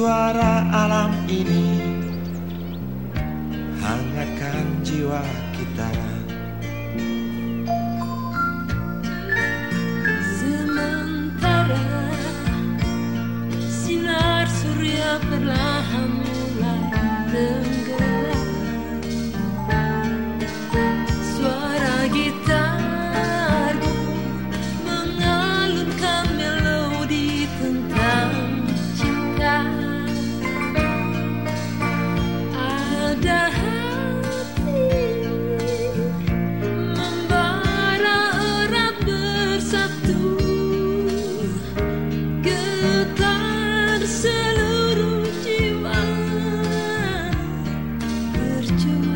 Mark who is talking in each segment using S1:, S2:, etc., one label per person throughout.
S1: Suara alam ini. Hangatkan jiwa
S2: to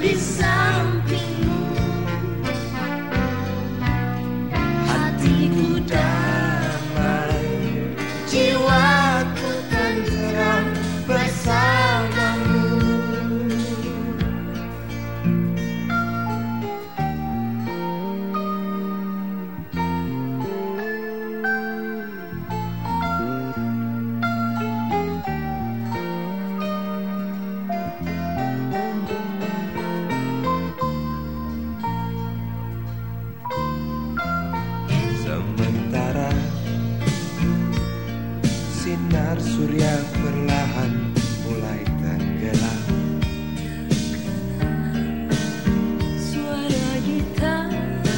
S2: tentram
S1: Sinar surya perlahan mulai tenggelam.
S2: Suara gitarmu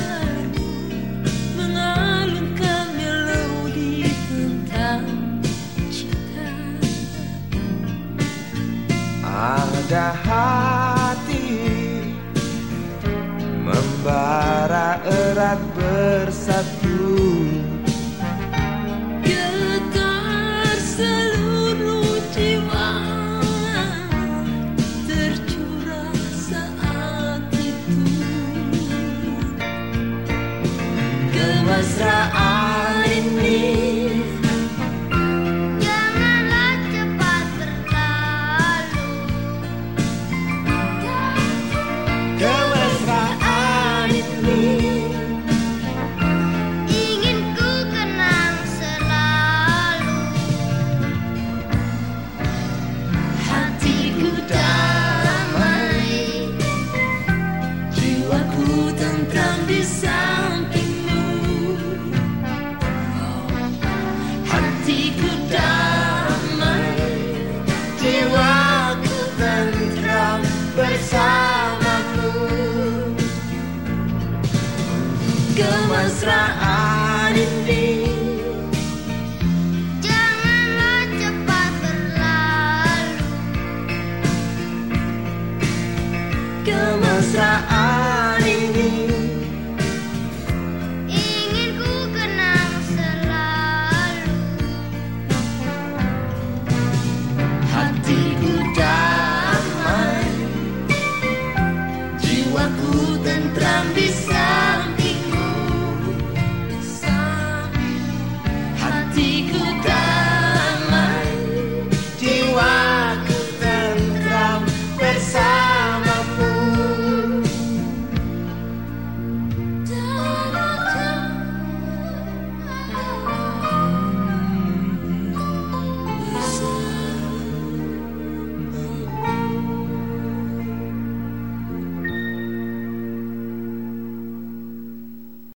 S2: mengalunkan melodi tentang cinta.
S1: Ada hati Membara erat Kemesraan
S2: Hatiku damai Jiwaku tentram
S1: bersamamu Kemesraan ini
S3: Janganlah cepat berlalu.
S1: Kemesraan